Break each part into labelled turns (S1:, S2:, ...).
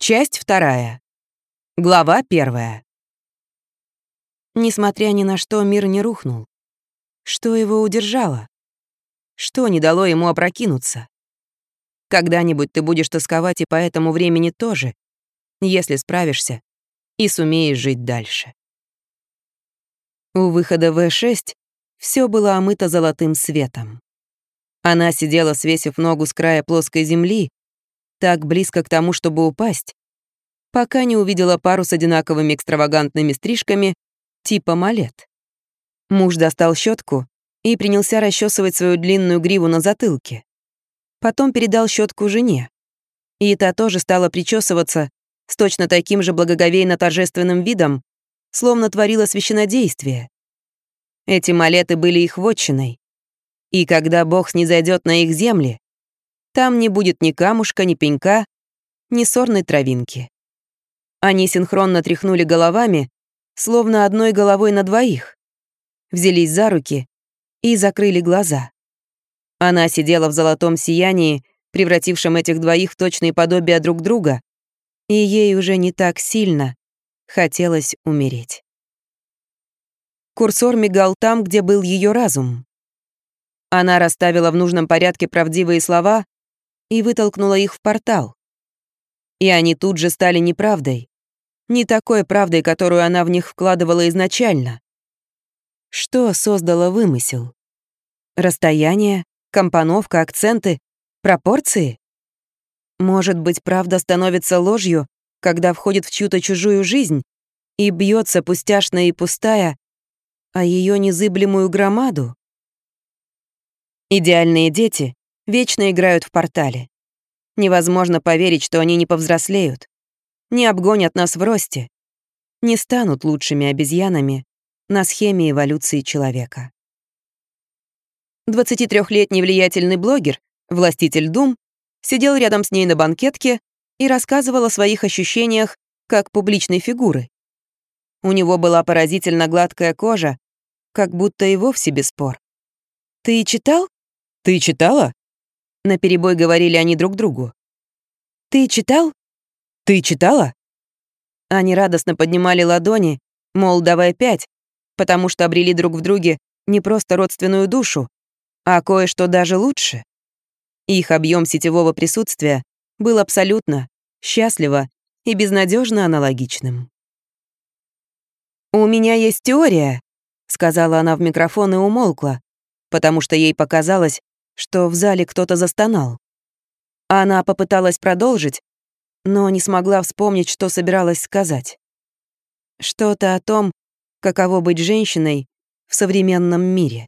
S1: Часть вторая. Глава первая. Несмотря ни на что, мир не рухнул. Что его удержало? Что не дало ему опрокинуться? Когда-нибудь ты будешь тосковать и по этому времени тоже, если справишься и сумеешь жить дальше. У выхода В6 все было омыто золотым светом. Она сидела, свесив ногу с края плоской земли, так близко к тому, чтобы упасть, пока не увидела пару с одинаковыми экстравагантными стрижками типа малет. Муж достал щетку и принялся расчесывать свою длинную гриву на затылке. Потом передал щетку жене. И та тоже стала причесываться с точно таким же благоговейно-торжественным видом, словно творила священодействие. Эти малеты были их вотчиной. И когда Бог снизойдет на их земли, там не будет ни камушка, ни пенька, ни сорной травинки. Они синхронно тряхнули головами, словно одной головой на двоих. Взялись за руки и закрыли глаза. Она сидела в золотом сиянии, превратившем этих двоих в точные подобия друг друга, и ей уже не так сильно хотелось умереть. Курсор мигал там, где был ее разум. Она расставила в нужном порядке правдивые слова, и вытолкнула их в портал. И они тут же стали неправдой. Не такой правдой, которую она в них вкладывала изначально. Что создало вымысел? Расстояние, компоновка, акценты, пропорции? Может быть, правда становится ложью, когда входит в чью-то чужую жизнь и бьется пустяшная и пустая, а ее незыблемую громаду? Идеальные дети вечно играют в портале. Невозможно поверить, что они не повзрослеют, не обгонят нас в росте, не станут лучшими обезьянами на схеме эволюции человека. 23-летний влиятельный блогер, властитель Дум, сидел рядом с ней на банкетке и рассказывал о своих ощущениях как публичной фигуры. У него была поразительно гладкая кожа, как будто и вовсе без пор. «Ты читал?» «Ты читала?» Наперебой говорили они друг другу. «Ты читал? Ты читала?» Они радостно поднимали ладони, мол, давай пять, потому что обрели друг в друге не просто родственную душу, а кое-что даже лучше. Их объем сетевого присутствия был абсолютно, счастливо и безнадежно аналогичным. «У меня есть теория», — сказала она в микрофон и умолкла, потому что ей показалось, что в зале кто-то застонал. Она попыталась продолжить, но не смогла вспомнить, что собиралась сказать. Что-то о том, каково быть женщиной в современном мире.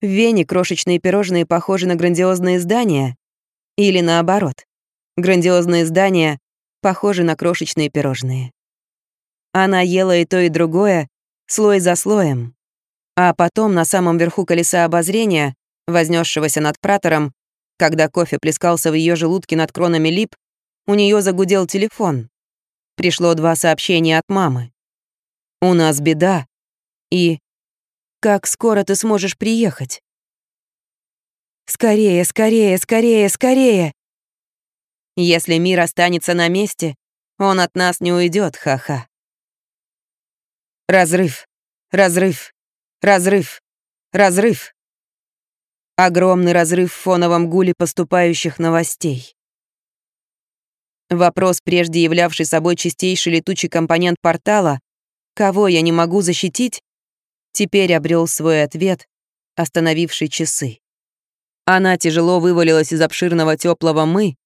S1: В Вене крошечные пирожные похожи на грандиозные здания, или наоборот, грандиозные здания похожи на крошечные пирожные. Она ела и то, и другое, слой за слоем. А потом на самом верху колеса обозрения вознесшегося над пратором, когда кофе плескался в ее желудке над кронами лип, у нее загудел телефон. Пришло два сообщения от мамы. «У нас беда» и «Как скоро ты сможешь приехать?» «Скорее, скорее, скорее, скорее!» «Если мир останется на месте, он от нас не уйдет, ха-ха». Разрыв, разрыв, разрыв, разрыв. Огромный разрыв в фоновом гуле поступающих новостей. Вопрос, прежде являвший собой чистейший летучий компонент портала «Кого я не могу защитить?» теперь обрел свой ответ, остановивший часы. Она тяжело вывалилась из обширного теплого «мы»,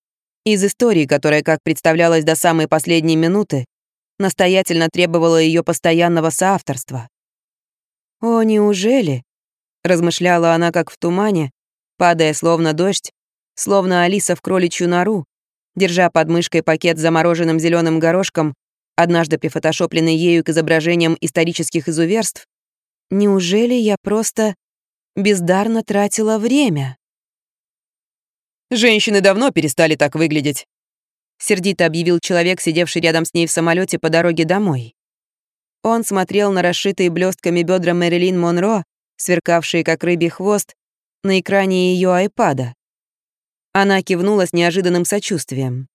S1: из истории, которая, как представлялось до самой последней минуты, настоятельно требовала ее постоянного соавторства. О, неужели? Размышляла она, как в тумане, падая словно дождь, словно Алиса в кроличью нору, держа под мышкой пакет с замороженным зеленым горошком, однажды прифотошопленный ею к изображениям исторических изуверств, неужели я просто бездарно тратила время? «Женщины давно перестали так выглядеть», — сердито объявил человек, сидевший рядом с ней в самолете по дороге домой. Он смотрел на расшитые блестками бедра Мэрилин Монро, сверкавшие как рыбий хвост, на экране ее айпада. Она кивнула с неожиданным сочувствием.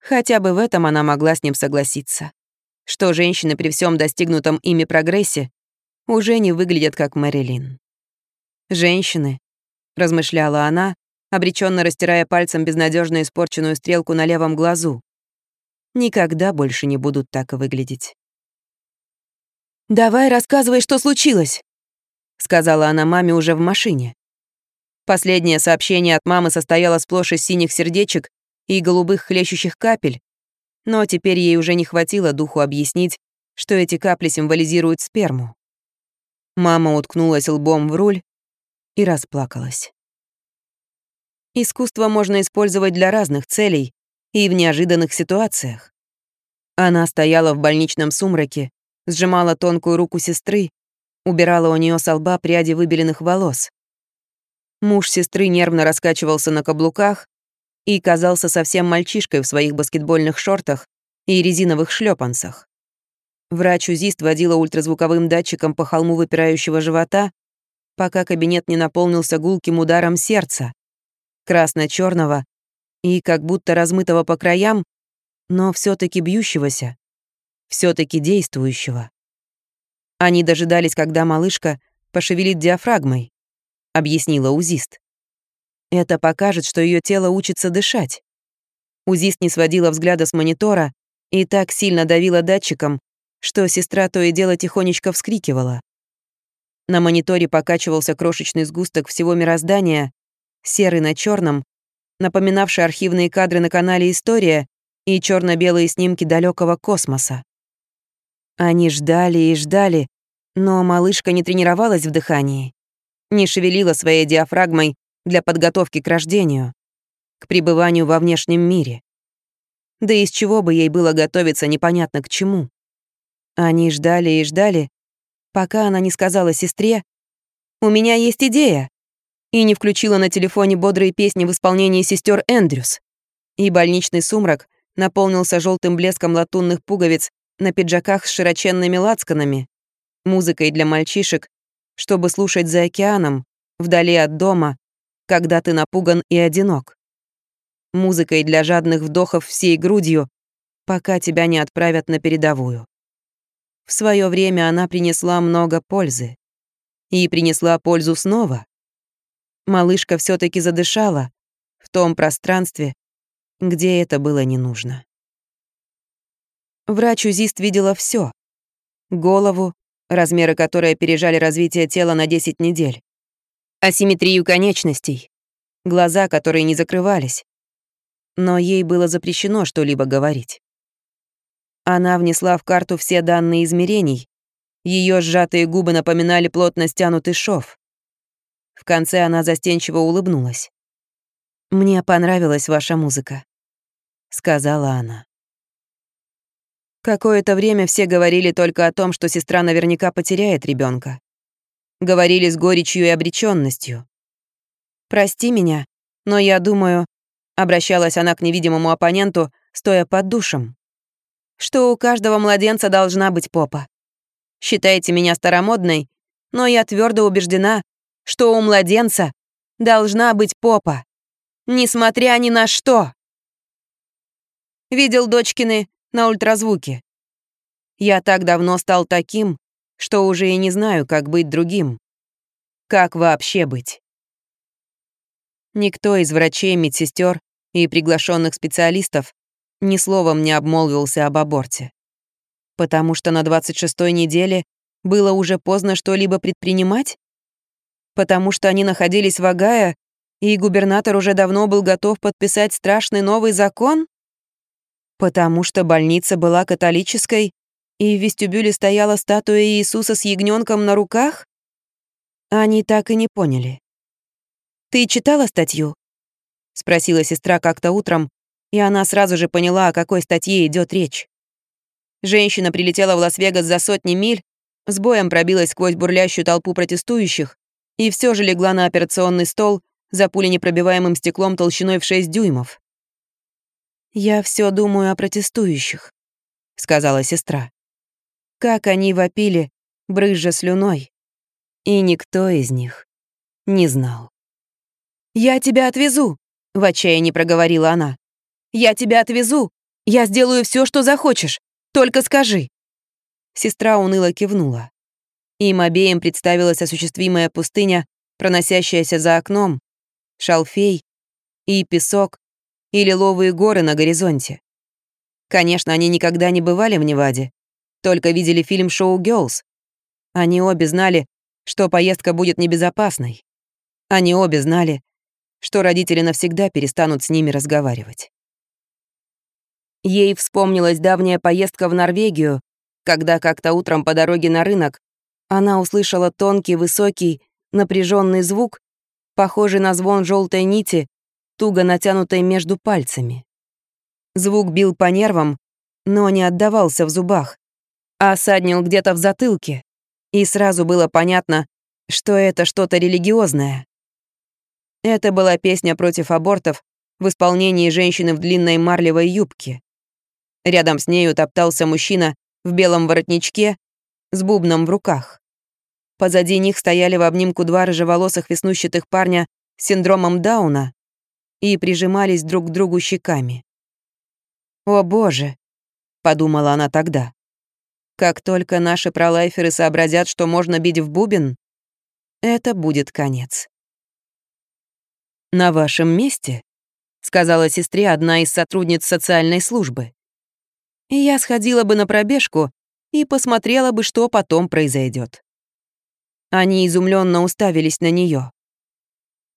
S1: Хотя бы в этом она могла с ним согласиться. Что женщины при всем достигнутом ими прогрессе уже не выглядят как Мэрилин. «Женщины», — размышляла она, обреченно растирая пальцем безнадежно испорченную стрелку на левом глазу, «никогда больше не будут так выглядеть». «Давай рассказывай, что случилось!» сказала она маме уже в машине. Последнее сообщение от мамы состояло сплошь из синих сердечек и голубых хлещущих капель, но теперь ей уже не хватило духу объяснить, что эти капли символизируют сперму. Мама уткнулась лбом в руль и расплакалась. Искусство можно использовать для разных целей и в неожиданных ситуациях. Она стояла в больничном сумраке, сжимала тонкую руку сестры Убирала у нее со лба пряди выбеленных волос. Муж сестры нервно раскачивался на каблуках и казался совсем мальчишкой в своих баскетбольных шортах и резиновых шлепанцах. Врач-узист водила ультразвуковым датчиком по холму выпирающего живота, пока кабинет не наполнился гулким ударом сердца, красно черного и как будто размытого по краям, но все таки бьющегося, все таки действующего. Они дожидались, когда малышка пошевелит диафрагмой, объяснила УЗИСТ. Это покажет, что ее тело учится дышать. УЗИСТ не сводила взгляда с монитора и так сильно давила датчиком, что сестра то и дело тихонечко вскрикивала. На мониторе покачивался крошечный сгусток всего мироздания, серый на черном, напоминавший архивные кадры на канале «История» и черно белые снимки далекого космоса. Они ждали и ждали, но малышка не тренировалась в дыхании, не шевелила своей диафрагмой для подготовки к рождению, к пребыванию во внешнем мире. Да из чего бы ей было готовиться непонятно к чему. Они ждали и ждали, пока она не сказала сестре «У меня есть идея» и не включила на телефоне бодрые песни в исполнении сестер Эндрюс. И больничный сумрак наполнился желтым блеском латунных пуговиц на пиджаках с широченными лацканами, музыкой для мальчишек, чтобы слушать за океаном, вдали от дома, когда ты напуган и одинок. Музыкой для жадных вдохов всей грудью, пока тебя не отправят на передовую. В свое время она принесла много пользы. И принесла пользу снова. Малышка все таки задышала в том пространстве, где это было не нужно. Врач-узист видела все: Голову, размеры которой опережали развитие тела на 10 недель. Асимметрию конечностей. Глаза, которые не закрывались. Но ей было запрещено что-либо говорить. Она внесла в карту все данные измерений. Ее сжатые губы напоминали плотно стянутый шов. В конце она застенчиво улыбнулась. «Мне понравилась ваша музыка», — сказала она. Какое-то время все говорили только о том, что сестра наверняка потеряет ребенка. Говорили с горечью и обреченностью. «Прости меня, но я думаю...» Обращалась она к невидимому оппоненту, стоя под душем. «Что у каждого младенца должна быть попа. Считайте меня старомодной, но я твердо убеждена, что у младенца должна быть попа. Несмотря ни на что!» Видел дочкины на ультразвуке. Я так давно стал таким, что уже и не знаю, как быть другим. Как вообще быть? Никто из врачей, медсестер и приглашенных специалистов ни словом не обмолвился об аборте. Потому что на 26-й неделе было уже поздно что-либо предпринимать? Потому что они находились в Агае, и губернатор уже давно был готов подписать страшный новый закон? потому что больница была католической, и в вестибюле стояла статуя Иисуса с ягненком на руках? Они так и не поняли. «Ты читала статью?» — спросила сестра как-то утром, и она сразу же поняла, о какой статье идет речь. Женщина прилетела в Лас-Вегас за сотни миль, с боем пробилась сквозь бурлящую толпу протестующих и все же легла на операционный стол за пуленепробиваемым стеклом толщиной в 6 дюймов. «Я все думаю о протестующих», — сказала сестра. «Как они вопили, брызжа слюной, и никто из них не знал». «Я тебя отвезу!» — в отчаянии проговорила она. «Я тебя отвезу! Я сделаю все, что захочешь! Только скажи!» Сестра уныло кивнула. Им обеим представилась осуществимая пустыня, проносящаяся за окном, шалфей и песок, и лиловые горы на горизонте. Конечно, они никогда не бывали в Неваде, только видели фильм «Шоу Girls. Они обе знали, что поездка будет небезопасной. Они обе знали, что родители навсегда перестанут с ними разговаривать. Ей вспомнилась давняя поездка в Норвегию, когда как-то утром по дороге на рынок она услышала тонкий, высокий, напряженный звук, похожий на звон желтой нити, туго натянутой между пальцами. Звук бил по нервам, но не отдавался в зубах, а осаднил где-то в затылке, и сразу было понятно, что это что-то религиозное. Это была песня против абортов в исполнении женщины в длинной марлевой юбке. Рядом с нею топтался мужчина в белом воротничке с бубном в руках. Позади них стояли в обнимку два рыжеволосых веснущатых парня с синдромом Дауна, и прижимались друг к другу щеками. «О боже!» — подумала она тогда. «Как только наши пролайферы сообразят, что можно бить в бубен, это будет конец». «На вашем месте», — сказала сестре одна из сотрудниц социальной службы. «Я сходила бы на пробежку и посмотрела бы, что потом произойдет». Они изумленно уставились на нее.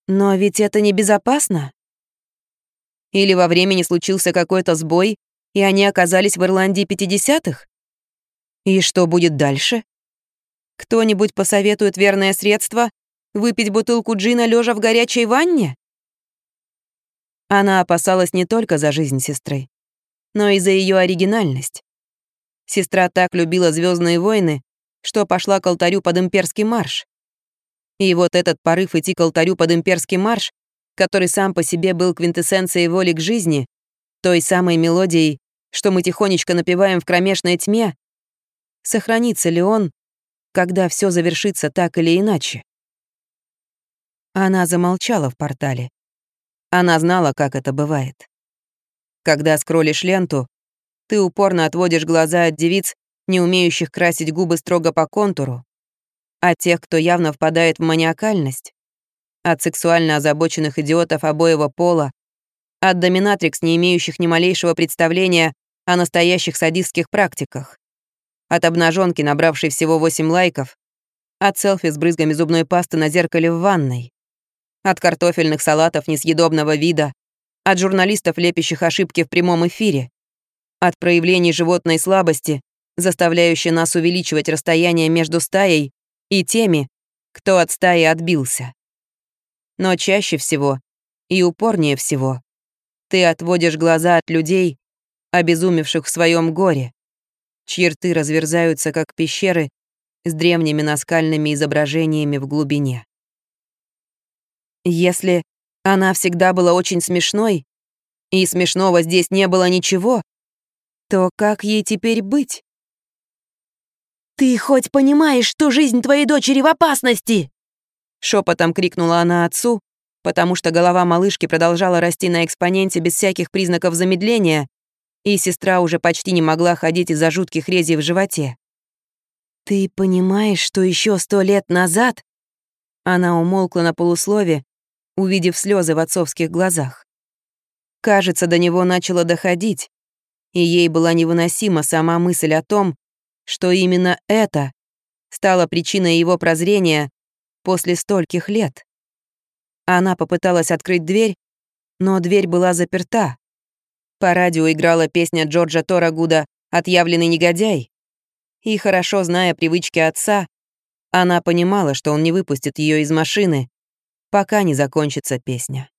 S1: «Но ведь это небезопасно?» Или во времени случился какой-то сбой, и они оказались в Ирландии 50-х? И что будет дальше? Кто-нибудь посоветует верное средство выпить бутылку джина лежа в горячей ванне? Она опасалась не только за жизнь сестры, но и за ее оригинальность. Сестра так любила Звездные войны, что пошла к алтарю под имперский марш. И вот этот порыв идти к алтарю под имперский марш который сам по себе был квинтэссенцией воли к жизни, той самой мелодией, что мы тихонечко напеваем в кромешной тьме, сохранится ли он, когда все завершится так или иначе? Она замолчала в портале. Она знала, как это бывает. Когда скроллишь ленту, ты упорно отводишь глаза от девиц, не умеющих красить губы строго по контуру, а тех, кто явно впадает в маниакальность, от сексуально озабоченных идиотов обоего пола, от доминатрикс, не имеющих ни малейшего представления о настоящих садистских практиках, от обнаженки, набравшей всего 8 лайков, от селфи с брызгами зубной пасты на зеркале в ванной, от картофельных салатов несъедобного вида, от журналистов, лепящих ошибки в прямом эфире, от проявлений животной слабости, заставляющей нас увеличивать расстояние между стаей и теми, кто от стаи отбился но чаще всего и упорнее всего ты отводишь глаза от людей, обезумевших в своем горе, чьи рты разверзаются, как пещеры, с древними наскальными изображениями в глубине. Если она всегда была очень смешной, и смешного здесь не было ничего, то как ей теперь быть? «Ты хоть понимаешь, что жизнь твоей дочери в опасности?» Шепотом крикнула она отцу, потому что голова малышки продолжала расти на экспоненте без всяких признаков замедления, и сестра уже почти не могла ходить из-за жутких резей в животе. «Ты понимаешь, что еще сто лет назад...» Она умолкла на полуслове, увидев слезы в отцовских глазах. Кажется, до него начало доходить, и ей была невыносима сама мысль о том, что именно это стало причиной его прозрения после стольких лет. Она попыталась открыть дверь, но дверь была заперта. По радио играла песня Джорджа Торагуда «Отъявленный негодяй». И хорошо зная привычки отца, она понимала, что он не выпустит ее из машины, пока не закончится песня.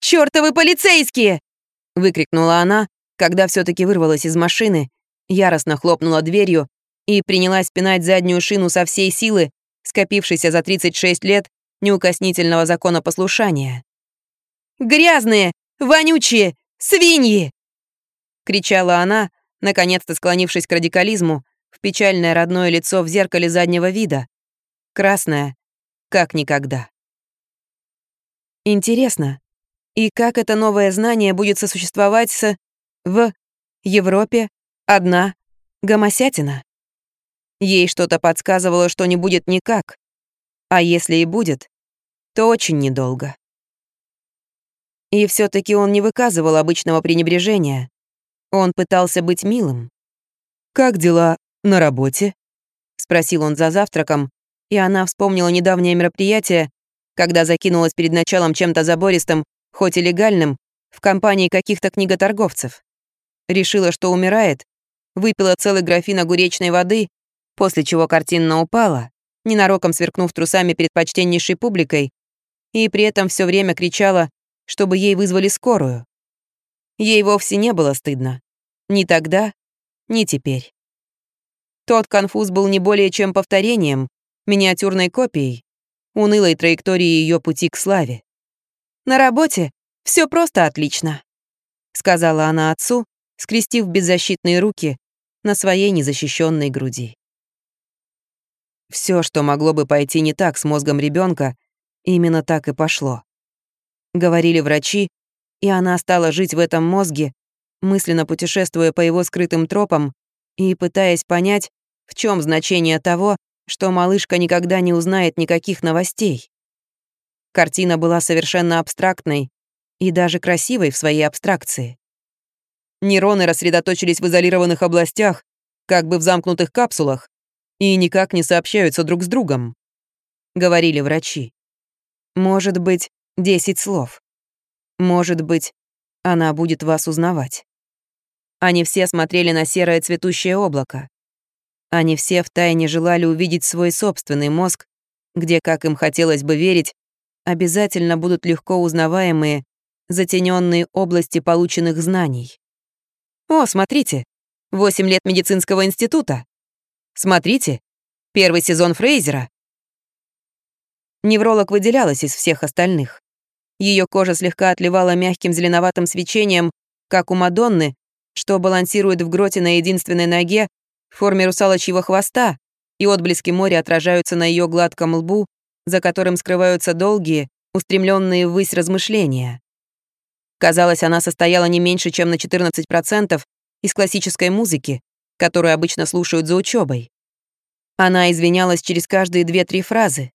S1: «Чёртовы полицейские!» — выкрикнула она, когда все таки вырвалась из машины, яростно хлопнула дверью и принялась пинать заднюю шину со всей силы, скопившийся за 36 лет неукоснительного закона послушания. «Грязные! Вонючие! Свиньи!» — кричала она, наконец-то склонившись к радикализму, в печальное родное лицо в зеркале заднего вида. Красное, как никогда. Интересно, и как это новое знание будет сосуществовать с... в Европе одна гомосятина? Ей что-то подсказывало, что не будет никак. А если и будет, то очень недолго. И все таки он не выказывал обычного пренебрежения. Он пытался быть милым. «Как дела на работе?» — спросил он за завтраком, и она вспомнила недавнее мероприятие, когда закинулась перед началом чем-то забористым, хоть и легальным, в компании каких-то книготорговцев. Решила, что умирает, выпила целый графин огуречной воды после чего картинно упала, ненароком сверкнув трусами перед почтеннейшей публикой, и при этом все время кричала, чтобы ей вызвали скорую. Ей вовсе не было стыдно. Ни тогда, ни теперь. Тот конфуз был не более чем повторением, миниатюрной копией, унылой траектории ее пути к славе. «На работе все просто отлично», — сказала она отцу, скрестив беззащитные руки на своей незащищенной груди. Все, что могло бы пойти не так с мозгом ребенка, именно так и пошло. Говорили врачи, и она стала жить в этом мозге, мысленно путешествуя по его скрытым тропам и пытаясь понять, в чем значение того, что малышка никогда не узнает никаких новостей. Картина была совершенно абстрактной и даже красивой в своей абстракции. Нейроны рассредоточились в изолированных областях, как бы в замкнутых капсулах, и никак не сообщаются друг с другом», — говорили врачи. «Может быть, 10 слов. Может быть, она будет вас узнавать». Они все смотрели на серое цветущее облако. Они все втайне желали увидеть свой собственный мозг, где, как им хотелось бы верить, обязательно будут легко узнаваемые, затененные области полученных знаний. «О, смотрите! Восемь лет медицинского института!» Смотрите, первый сезон Фрейзера. Невролог выделялась из всех остальных. Ее кожа слегка отливала мягким зеленоватым свечением, как у Мадонны, что балансирует в гроте на единственной ноге в форме русалочьего хвоста, и отблески моря отражаются на ее гладком лбу, за которым скрываются долгие, устремленные ввысь размышления. Казалось, она состояла не меньше, чем на 14% из классической музыки, которую обычно слушают за учебой. Она извинялась через каждые две-три фразы.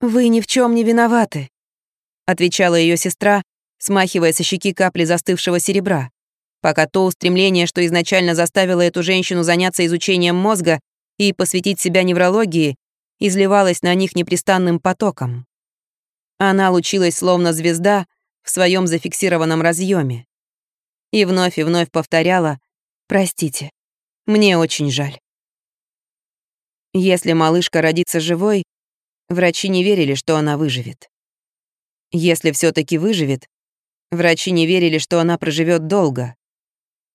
S1: «Вы ни в чем не виноваты», — отвечала ее сестра, смахивая со щеки капли застывшего серебра, пока то устремление, что изначально заставило эту женщину заняться изучением мозга и посвятить себя неврологии, изливалось на них непрестанным потоком. Она лучилась словно звезда в своем зафиксированном разъеме. И вновь и вновь повторяла «Простите, мне очень жаль. Если малышка родится живой, врачи не верили, что она выживет. Если все таки выживет, врачи не верили, что она проживет долго.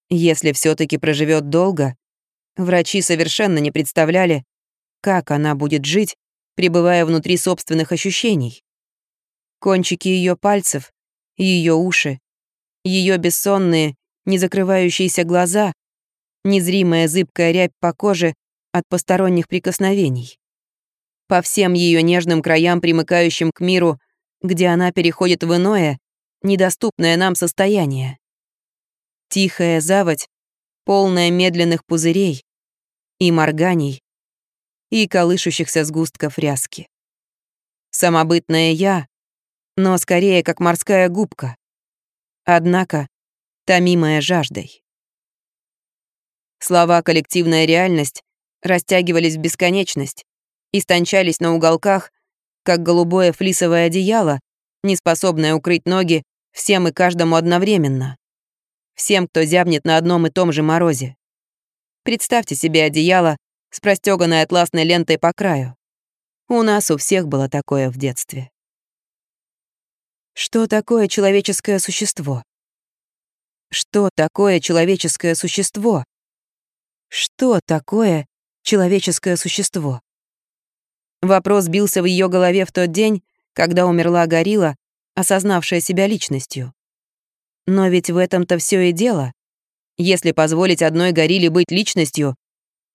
S1: Если все таки проживет долго, врачи совершенно не представляли, как она будет жить, пребывая внутри собственных ощущений. Кончики ее пальцев, ее уши, ее бессонные, не закрывающиеся глаза незримая зыбкая рябь по коже от посторонних прикосновений. По всем ее нежным краям, примыкающим к миру, где она переходит в иное, недоступное нам состояние. Тихая заводь, полная медленных пузырей и морганий, и колышущихся сгустков ряски. Самобытное я, но скорее как морская губка. Однако, томимая жаждой. Слова «коллективная реальность» растягивались в бесконечность, истончались на уголках, как голубое флисовое одеяло, неспособное укрыть ноги всем и каждому одновременно. Всем, кто зябнет на одном и том же морозе. Представьте себе одеяло с простёганной атласной лентой по краю. У нас у всех было такое в детстве. Что такое человеческое существо? Что такое человеческое существо? Что такое человеческое существо? Вопрос бился в ее голове в тот день, когда умерла горилла, осознавшая себя личностью. Но ведь в этом-то все и дело. Если позволить одной горилле быть личностью,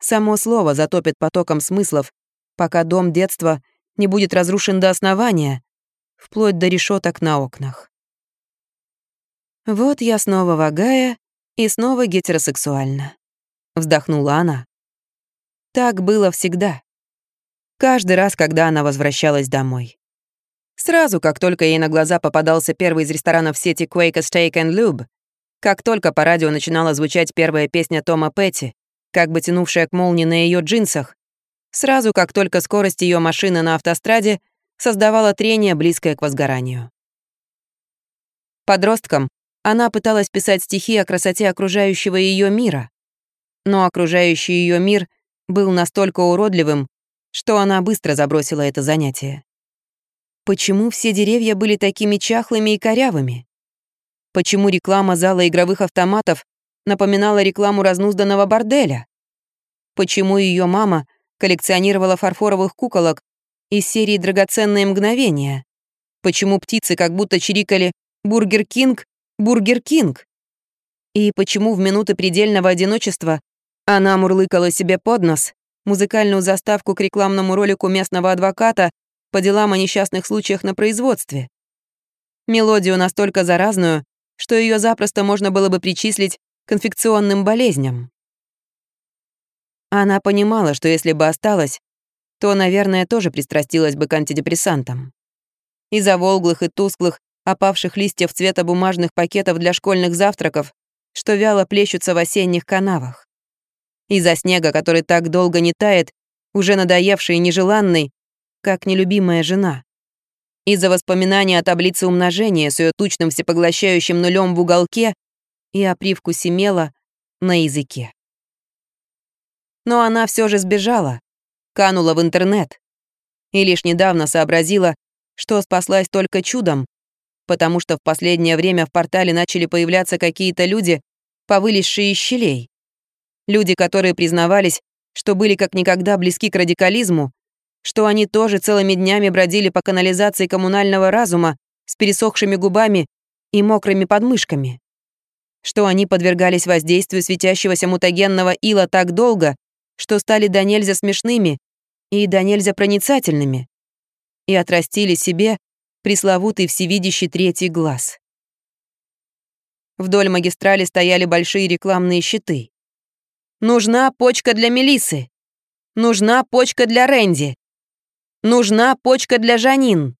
S1: само слово затопит потоком смыслов, пока дом детства не будет разрушен до основания, вплоть до решеток на окнах. Вот я снова вагая и снова гетеросексуальна вздохнула она. Так было всегда. Каждый раз, когда она возвращалась домой. Сразу, как только ей на глаза попадался первый из ресторанов сети Quake Steak and Lube, как только по радио начинала звучать первая песня Тома Петти, как бы тянувшая к молнии на ее джинсах, сразу, как только скорость ее машины на автостраде создавала трение, близкое к возгоранию. Подростком она пыталась писать стихи о красоте окружающего ее мира, но окружающий ее мир был настолько уродливым, что она быстро забросила это занятие. Почему все деревья были такими чахлыми и корявыми? Почему реклама зала игровых автоматов напоминала рекламу разнузданного борделя? Почему ее мама коллекционировала фарфоровых куколок из серии «Драгоценные мгновения»? Почему птицы как будто чирикали «Бургер Кинг, Бургер Кинг»? И почему в минуты предельного одиночества она мурлыкала себе под нос, музыкальную заставку к рекламному ролику местного адвоката по делам о несчастных случаях на производстве. Мелодию настолько заразную, что ее запросто можно было бы причислить к инфекционным болезням. Она понимала, что если бы осталась, то, наверное, тоже пристрастилась бы к антидепрессантам. Из-за волглых и тусклых, опавших листьев цвета бумажных пакетов для школьных завтраков, что вяло плещутся в осенних канавах. Из-за снега, который так долго не тает, уже надоевший и нежеланный, как нелюбимая жена. Из-за воспоминания о таблице умножения с ее тучным всепоглощающим нулем в уголке и о привкусе мела на языке. Но она все же сбежала, канула в интернет и лишь недавно сообразила, что спаслась только чудом, потому что в последнее время в портале начали появляться какие-то люди, повылезшие из щелей. Люди, которые признавались, что были как никогда близки к радикализму, что они тоже целыми днями бродили по канализации коммунального разума с пересохшими губами и мокрыми подмышками, что они подвергались воздействию светящегося мутагенного ила так долго, что стали до нельзя смешными и до нельзя проницательными, и отрастили себе пресловутый всевидящий третий глаз. Вдоль магистрали стояли большие рекламные щиты. Нужна почка для Мелисы. Нужна почка для Рэнди. Нужна почка для Жанин.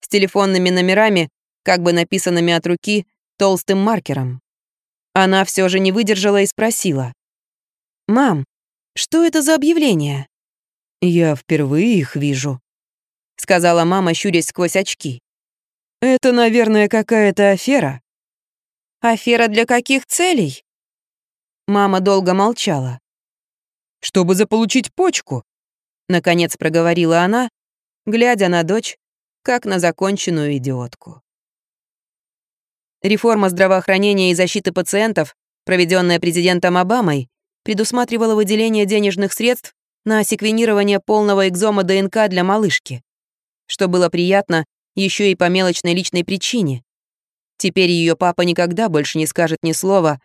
S1: С телефонными номерами, как бы написанными от руки, толстым маркером. Она все же не выдержала и спросила. «Мам, что это за объявление?» «Я впервые их вижу», — сказала мама, щурясь сквозь очки. «Это, наверное, какая-то афера». «Афера для каких целей?» Мама долго молчала. «Чтобы заполучить почку», — наконец проговорила она, глядя на дочь, как на законченную идиотку. Реформа здравоохранения и защиты пациентов, проведенная президентом Обамой, предусматривала выделение денежных средств на секвенирование полного экзома ДНК для малышки, что было приятно еще и по мелочной личной причине. Теперь ее папа никогда больше не скажет ни слова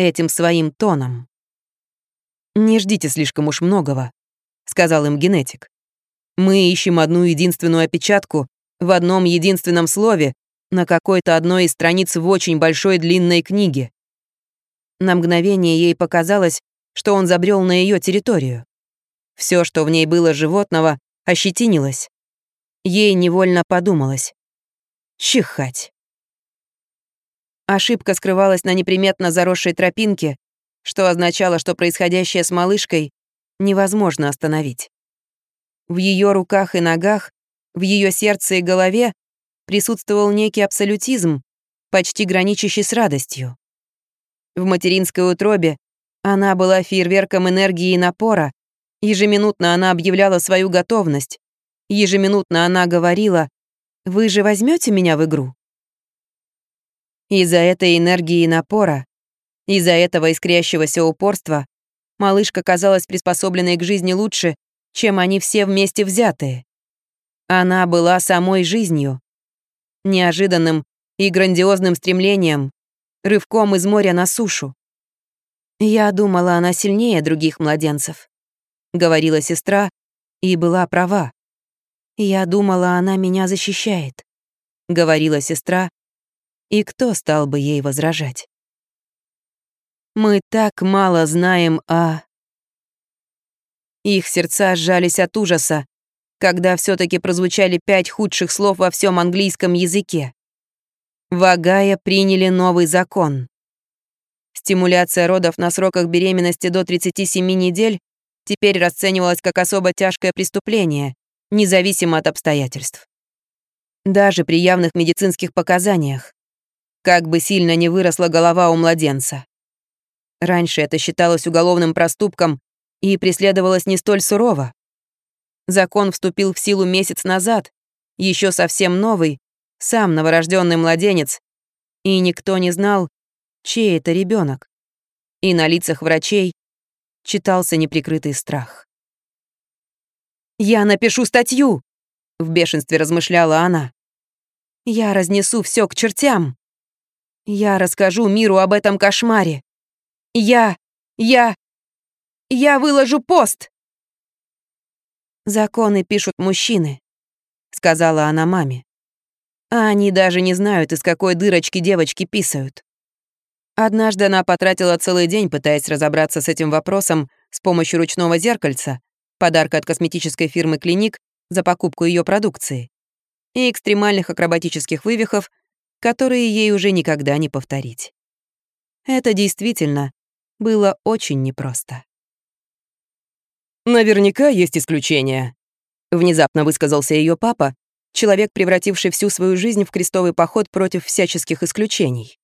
S1: этим своим тоном. «Не ждите слишком уж многого», — сказал им генетик. «Мы ищем одну единственную опечатку в одном единственном слове на какой-то одной из страниц в очень большой длинной книге». На мгновение ей показалось, что он забрел на ее территорию. Все, что в ней было животного, ощетинилось. Ей невольно подумалось. Чихать. Ошибка скрывалась на неприметно заросшей тропинке, что означало, что происходящее с малышкой невозможно остановить. В ее руках и ногах, в ее сердце и голове присутствовал некий абсолютизм, почти граничащий с радостью. В материнской утробе она была фейерверком энергии и напора, ежеминутно она объявляла свою готовность, ежеминутно она говорила «Вы же возьмете меня в игру?» Из-за этой энергии и напора, из-за этого искрящегося упорства, малышка казалась приспособленной к жизни лучше, чем они все вместе взятые. Она была самой жизнью. Неожиданным и грандиозным стремлением, рывком из моря на сушу. «Я думала, она сильнее других младенцев», — говорила сестра, и была права. «Я думала, она меня защищает», — говорила сестра, и кто стал бы ей возражать? Мы так мало знаем о... Их сердца сжались от ужаса, когда все таки прозвучали пять худших слов во всем английском языке. Вагая приняли новый закон. Стимуляция родов на сроках беременности до 37 недель теперь расценивалась как особо тяжкое преступление, независимо от обстоятельств. Даже при явных медицинских показаниях как бы сильно не выросла голова у младенца. Раньше это считалось уголовным проступком и преследовалось не столь сурово. Закон вступил в силу месяц назад, еще совсем новый, сам новорожденный младенец, и никто не знал, чей это ребенок. И на лицах врачей читался неприкрытый страх. «Я напишу статью!» — в бешенстве размышляла она. «Я разнесу все к чертям!» Я расскажу миру об этом кошмаре. Я... я... я выложу пост!» «Законы пишут мужчины», — сказала она маме. «А они даже не знают, из какой дырочки девочки писают». Однажды она потратила целый день, пытаясь разобраться с этим вопросом с помощью ручного зеркальца, подарка от косметической фирмы «Клиник» за покупку ее продукции и экстремальных акробатических вывихов, которые ей уже никогда не повторить. Это действительно было очень непросто.
S2: «Наверняка есть исключения», — внезапно высказался ее папа, человек, превративший всю свою жизнь в крестовый поход против всяческих исключений.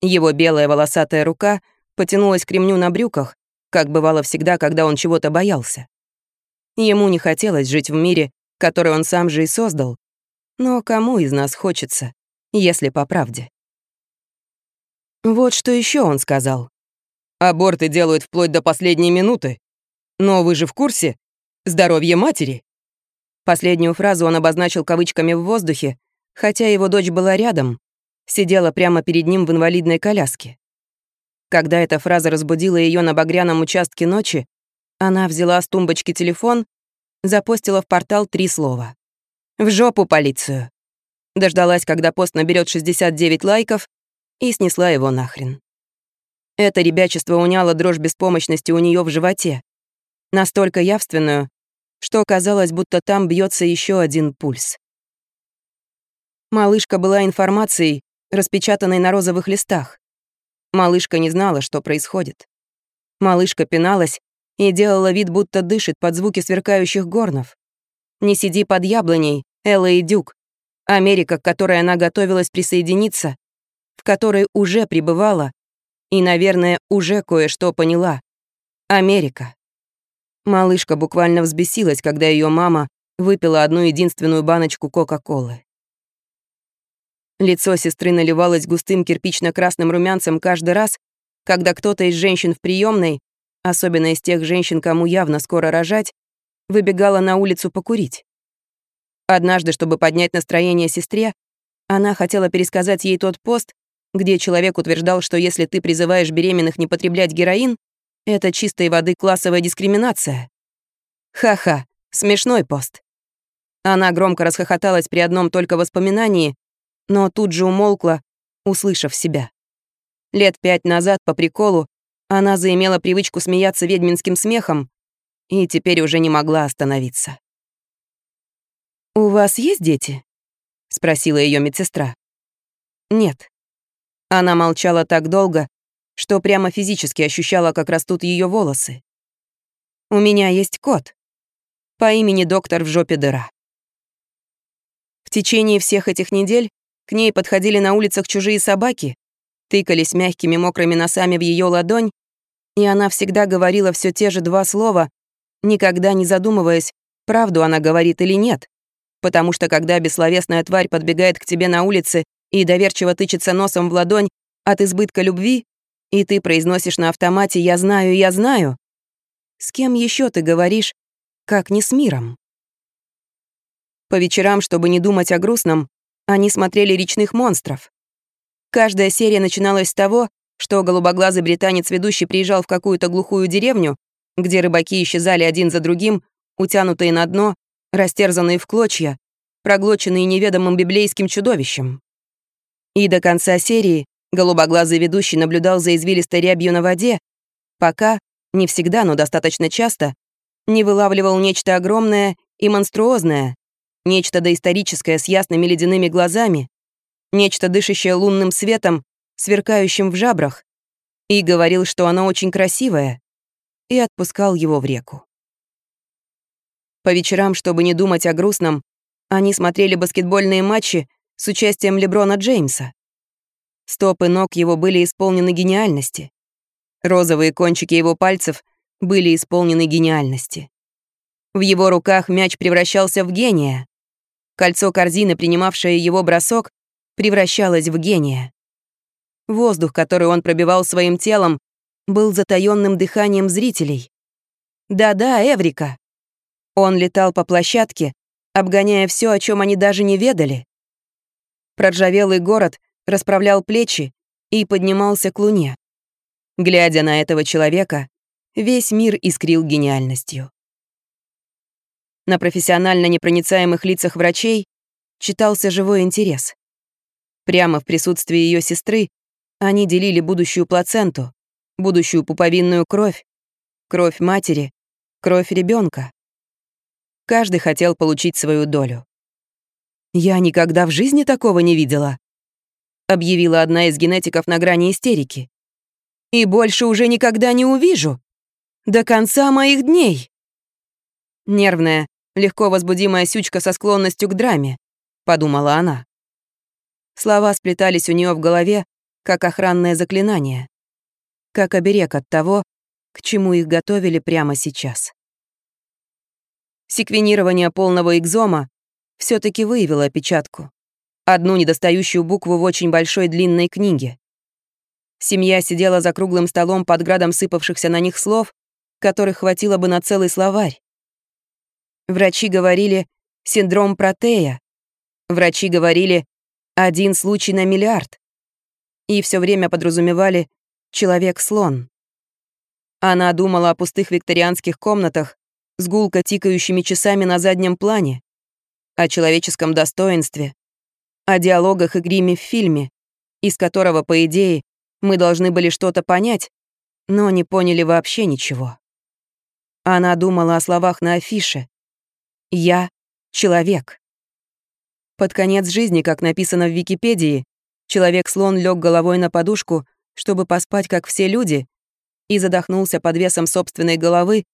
S2: Его белая волосатая рука потянулась к ремню на брюках, как бывало всегда, когда он чего-то боялся. Ему не хотелось жить в мире, который он сам же и создал. Но кому из нас хочется если по правде. Вот что еще он сказал. Аборты делают вплоть до последней минуты. Но вы же в курсе? Здоровье матери. Последнюю фразу он обозначил кавычками в воздухе, хотя его дочь была рядом, сидела прямо перед ним в инвалидной коляске. Когда эта фраза разбудила ее на багряном участке ночи, она взяла с тумбочки телефон, запостила в портал три слова. «В жопу полицию!» дождалась, когда пост наберет 69 лайков, и снесла его нахрен. Это ребячество уняло дрожь беспомощности у нее в животе, настолько явственную, что казалось, будто там бьется еще один пульс. Малышка была информацией, распечатанной на розовых листах. Малышка не знала, что происходит. Малышка пиналась и делала вид, будто дышит под звуки сверкающих горнов. «Не сиди под яблоней, Элла и Дюк», Америка, к которой она готовилась присоединиться, в которой уже пребывала и, наверное, уже кое-что поняла. Америка. Малышка буквально взбесилась, когда ее мама выпила одну единственную баночку Кока-Колы. Лицо сестры наливалось густым кирпично-красным румянцем каждый раз, когда кто-то из женщин в приемной, особенно из тех женщин, кому явно скоро рожать, выбегала на улицу покурить. Однажды, чтобы поднять настроение сестре, она хотела пересказать ей тот пост, где человек утверждал, что если ты призываешь беременных не потреблять героин, это чистой воды классовая дискриминация. Ха-ха, смешной пост. Она громко расхохоталась при одном только воспоминании, но тут же умолкла, услышав себя. Лет пять назад, по приколу, она заимела привычку смеяться ведьминским смехом и теперь уже не могла остановиться. «У вас есть дети?» — спросила ее медсестра. «Нет». Она молчала так долго, что прямо физически ощущала, как растут ее волосы. «У меня есть кот. По имени доктор в жопе дыра». В течение всех этих недель к ней подходили на улицах чужие собаки, тыкались мягкими мокрыми носами в ее ладонь, и она всегда говорила все те же два слова, никогда не задумываясь, правду она говорит или нет потому что когда бессловесная тварь подбегает к тебе на улице и доверчиво тычется носом в ладонь от избытка любви, и ты произносишь на автомате «я знаю, я знаю», с кем еще ты говоришь, как не с миром? По вечерам, чтобы не думать о грустном, они смотрели «Речных монстров». Каждая серия начиналась с того, что голубоглазый британец-ведущий приезжал в какую-то глухую деревню, где рыбаки исчезали один за другим, утянутые на дно растерзанные в клочья, проглоченные неведомым библейским чудовищем. И до конца серии голубоглазый ведущий наблюдал за извилистой рябью на воде, пока, не всегда, но достаточно часто, не вылавливал нечто огромное и монструозное, нечто доисторическое с ясными ледяными глазами, нечто дышащее лунным светом, сверкающим в жабрах, и говорил, что оно очень красивое, и отпускал его в реку. По вечерам, чтобы не думать о грустном, они смотрели баскетбольные матчи с участием Леброна Джеймса. Стопы ног его были исполнены гениальности. Розовые кончики его пальцев были исполнены гениальности. В его руках мяч превращался в гения. Кольцо корзины, принимавшее его бросок, превращалось в гения. Воздух, который он пробивал своим телом, был затаённым дыханием зрителей. Да-да, Эврика. Он летал по площадке, обгоняя все, о чем они даже не ведали. Проржавелый город расправлял плечи и поднимался к луне. Глядя на этого человека, весь мир искрил гениальностью. На профессионально непроницаемых лицах врачей читался живой интерес. Прямо в присутствии ее сестры они делили будущую плаценту, будущую пуповинную кровь, кровь матери, кровь ребенка. Каждый хотел получить свою долю. «Я никогда в жизни такого не видела», — объявила одна из генетиков на грани истерики. «И больше уже никогда не увижу. До конца моих дней». Нервная, легко возбудимая сючка со склонностью к драме, подумала она. Слова сплетались у нее в голове, как охранное заклинание, как оберег от того, к чему их готовили прямо сейчас секвенирование полного экзома все таки выявило опечатку. Одну недостающую букву в очень большой длинной книге. Семья сидела за круглым столом под градом сыпавшихся на них слов, которых хватило бы на целый словарь. Врачи говорили «синдром протея». Врачи говорили «один случай на миллиард». И все время подразумевали «человек-слон». Она думала о пустых викторианских комнатах, с гулко тикающими часами на заднем плане, о человеческом достоинстве, о диалогах и гриме в фильме, из которого, по идее, мы должны были что-то понять, но не поняли вообще ничего. Она думала о словах на афише «Я — человек». Под конец жизни, как написано в Википедии, человек-слон лег головой на подушку, чтобы поспать, как все люди, и задохнулся под весом собственной головы,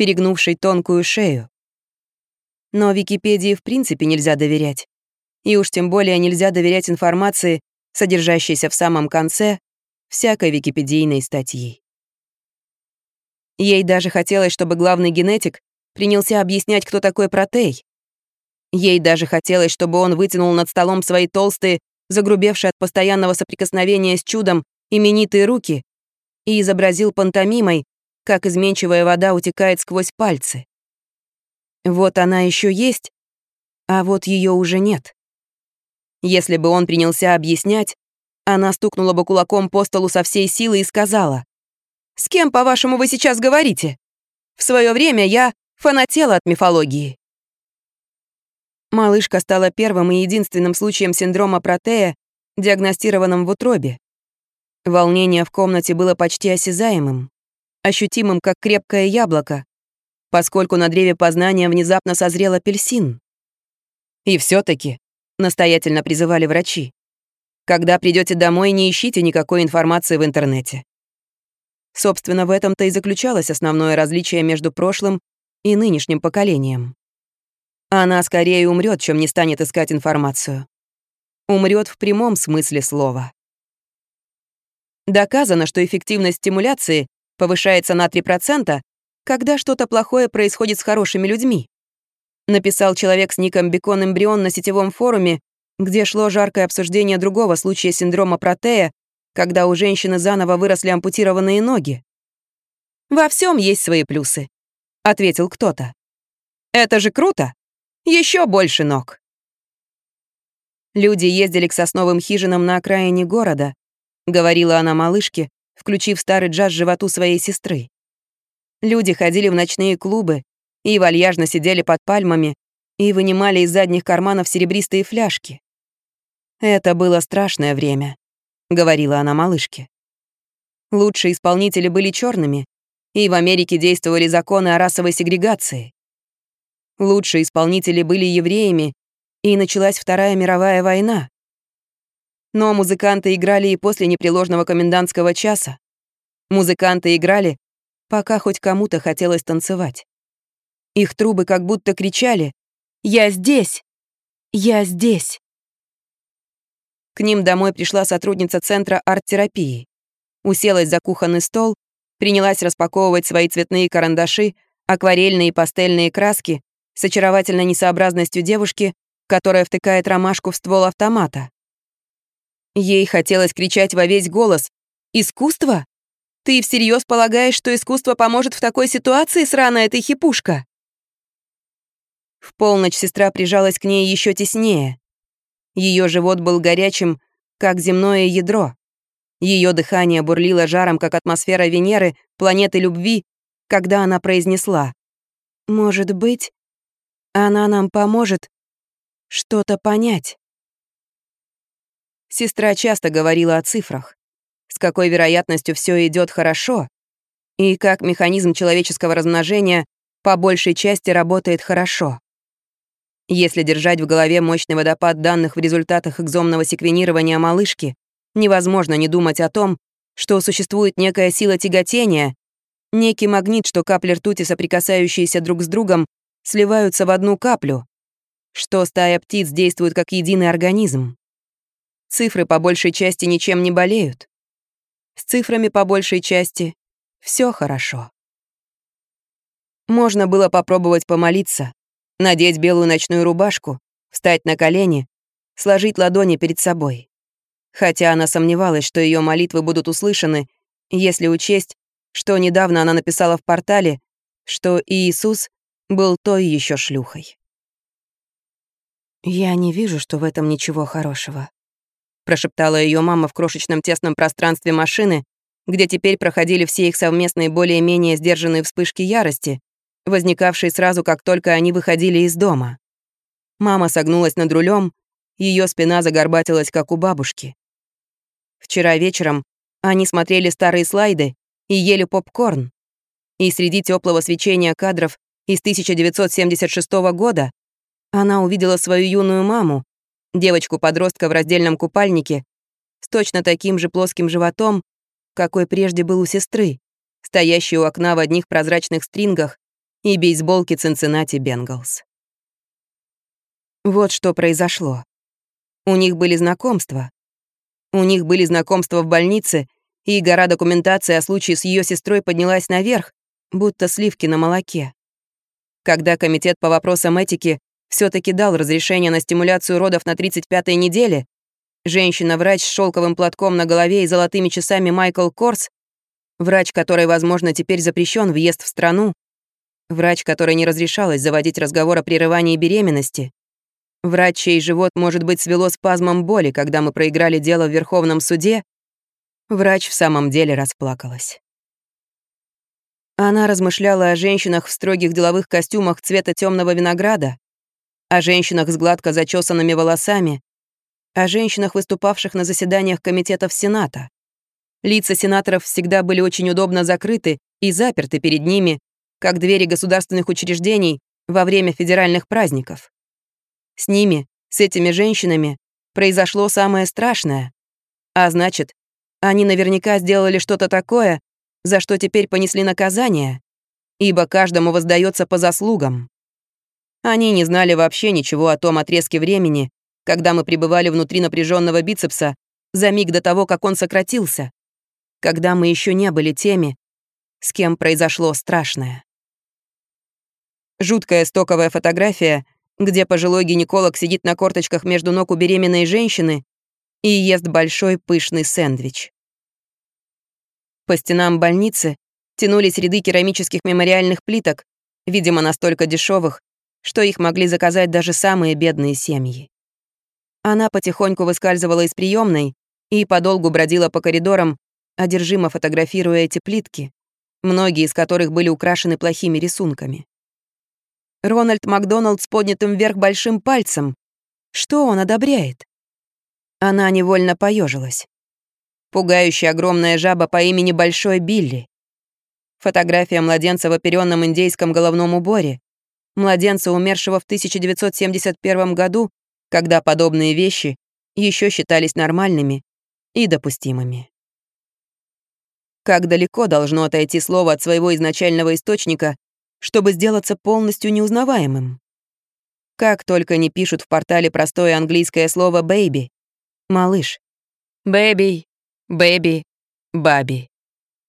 S2: перегнувший тонкую шею. Но Википедии в принципе нельзя доверять. И уж тем более нельзя доверять информации, содержащейся в самом конце всякой википедийной статьи. Ей даже хотелось, чтобы главный генетик принялся объяснять, кто такой протей. Ей даже хотелось, чтобы он вытянул над столом свои толстые, загрубевшие от постоянного соприкосновения с чудом, именитые руки и изобразил пантомимой, как изменчивая вода утекает сквозь пальцы. Вот она еще есть, а вот ее уже нет. Если бы он принялся объяснять, она стукнула бы кулаком по столу со всей силы и сказала, «С кем, по-вашему, вы сейчас говорите? В свое время я фанатела от мифологии». Малышка стала первым и единственным случаем синдрома протея, диагностированным в утробе. Волнение в комнате было почти осязаемым ощутимым, как крепкое яблоко, поскольку на древе познания внезапно созрел апельсин. И все-таки, настоятельно призывали врачи, когда придете домой, не ищите никакой информации в интернете. Собственно, в этом-то и заключалось основное различие между прошлым и нынешним поколением. Она скорее умрет, чем не станет искать информацию. Умрет в прямом смысле слова. Доказано, что эффективность стимуляции повышается на 3%, когда что-то плохое происходит с хорошими людьми. Написал человек с ником Бекон Эмбрион на сетевом форуме, где шло жаркое обсуждение другого случая синдрома Протея, когда у женщины заново выросли ампутированные ноги. «Во всем есть свои плюсы», — ответил кто-то. «Это же круто! Еще больше ног!» Люди ездили к сосновым хижинам на окраине города, — говорила она малышке, включив старый джаз животу своей сестры. Люди ходили в ночные клубы и вальяжно сидели под пальмами и вынимали из задних карманов серебристые фляжки. «Это было страшное время», —
S1: говорила она малышке. Лучшие исполнители были черными, и в Америке действовали законы о расовой сегрегации. Лучшие исполнители были евреями, и началась Вторая мировая война. Но музыканты играли и после непреложного комендантского часа. Музыканты играли, пока хоть кому-то хотелось танцевать. Их трубы как будто кричали «Я здесь! Я здесь!». К ним домой пришла сотрудница Центра арт-терапии. Уселась за кухонный стол, принялась распаковывать свои цветные карандаши, акварельные и пастельные краски с очаровательной несообразностью девушки, которая втыкает ромашку в ствол автомата. Ей хотелось кричать во весь голос. «Искусство? Ты всерьез полагаешь, что искусство поможет в такой ситуации, сраная ты хипушка?» В полночь сестра прижалась к ней еще теснее. Ее живот был горячим, как земное ядро. Ее дыхание бурлило жаром, как атмосфера Венеры, планеты любви, когда она произнесла. «Может быть, она нам поможет что-то понять». Сестра часто говорила о цифрах. С какой вероятностью все идет хорошо, и как механизм человеческого размножения по большей части работает хорошо. Если держать в голове мощный водопад данных в результатах экзомного секвенирования малышки, невозможно не думать о том, что существует некая сила тяготения, некий магнит, что капли ртути, соприкасающиеся друг с другом, сливаются в одну каплю, что стая птиц действует как единый организм. Цифры по большей части ничем не болеют. С цифрами по большей части все хорошо. Можно было попробовать помолиться, надеть белую ночную рубашку, встать на колени, сложить ладони перед собой. Хотя она сомневалась, что ее молитвы будут услышаны, если учесть, что недавно она написала в портале, что Иисус был той еще шлюхой. «Я не вижу, что в этом ничего хорошего», прошептала ее мама в крошечном тесном пространстве машины, где теперь проходили все их совместные более-менее сдержанные вспышки ярости, возникавшие сразу, как только они выходили из дома. Мама согнулась над рулем, ее спина загорбатилась, как у бабушки. Вчера вечером они смотрели старые слайды и ели попкорн. И среди теплого свечения кадров из 1976 года она увидела свою юную маму, Девочку-подростка в раздельном купальнике с точно таким же плоским животом, какой прежде был у сестры, стоящей у окна в одних прозрачных стрингах и бейсболке Цинциннати Бенгалс. Вот что произошло. У них были знакомства. У них были знакомства в больнице, и гора документации о случае с ее сестрой поднялась наверх, будто сливки на молоке. Когда комитет по вопросам этики все-таки дал разрешение на стимуляцию родов на 35-й неделе, женщина-врач с шелковым платком на голове и золотыми часами Майкл Корс, врач, который, возможно, теперь запрещен въезд в страну, врач, который не разрешалось заводить разговор о прерывании беременности, врач, чей живот, может быть, свело спазмом боли, когда мы проиграли дело в Верховном суде, врач в самом деле расплакалась. Она размышляла о женщинах в строгих деловых костюмах цвета темного винограда, а о женщинах с гладко зачесанными волосами, о а женщинах, выступавших на заседаниях комитетов Сената. Лица сенаторов всегда были очень удобно закрыты и заперты перед ними, как двери государственных учреждений во время федеральных праздников. С ними, с этими женщинами, произошло самое страшное. А значит, они наверняка сделали что-то такое, за что теперь понесли наказание, ибо каждому воздается по заслугам. Они не знали вообще ничего о том отрезке времени, когда мы пребывали внутри напряженного бицепса за миг до того, как он сократился, когда мы еще не были теми, с кем произошло страшное. Жуткая стоковая фотография, где пожилой гинеколог сидит на корточках между ног у беременной женщины и ест большой пышный сэндвич. По стенам больницы тянулись ряды керамических мемориальных плиток, видимо, настолько дешевых, что их могли заказать даже самые бедные семьи. Она потихоньку выскальзывала из приемной и подолгу бродила по коридорам, одержимо фотографируя эти плитки, многие из которых были украшены плохими рисунками. Рональд Макдоналд с поднятым вверх большим пальцем. Что он одобряет? Она невольно поежилась. Пугающая огромная жаба по имени Большой Билли. Фотография младенца в оперенном индейском головном уборе, младенца, умершего в 1971 году, когда подобные вещи еще считались нормальными и допустимыми. Как далеко должно отойти слово от своего изначального источника, чтобы сделаться полностью неузнаваемым? Как только не пишут в портале простое английское слово «бэйби», «малыш», «бэби», «бэби», «баби».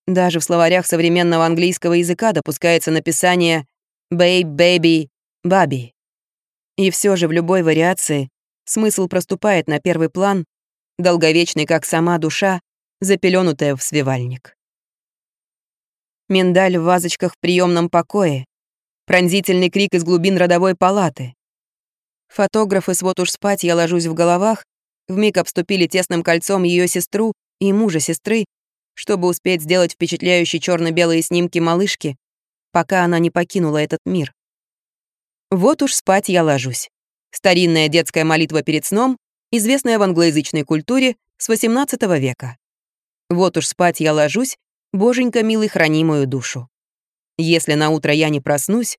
S1: Даже в словарях современного английского языка допускается написание «Бэй, бэби, баби». И все же в любой вариации смысл проступает на первый план, долговечный, как сама душа, запеленутая в свивальник. Миндаль в вазочках в приемном покое, пронзительный крик из глубин родовой палаты. Фотографы с «Вот уж спать я ложусь в головах» вмиг обступили тесным кольцом ее сестру и мужа сестры, чтобы успеть сделать впечатляющие черно белые снимки малышки, пока она не покинула этот мир. Вот уж спать я ложусь. Старинная детская молитва перед сном, известная в англоязычной культуре с XVIII века. Вот уж спать я ложусь, Боженька милый, храни мою душу. Если на утро я не проснусь,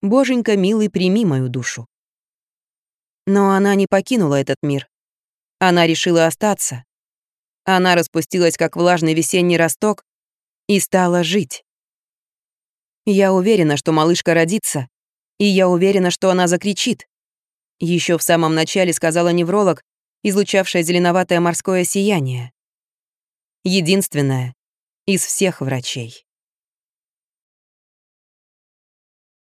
S1: Боженька милый, прими мою душу. Но она не покинула этот мир. Она решила остаться. Она распустилась, как влажный весенний росток, и стала жить. Я уверена, что малышка родится. И я уверена, что она закричит. Еще в самом начале сказала невролог, излучавшая зеленоватое морское сияние. Единственное из всех врачей.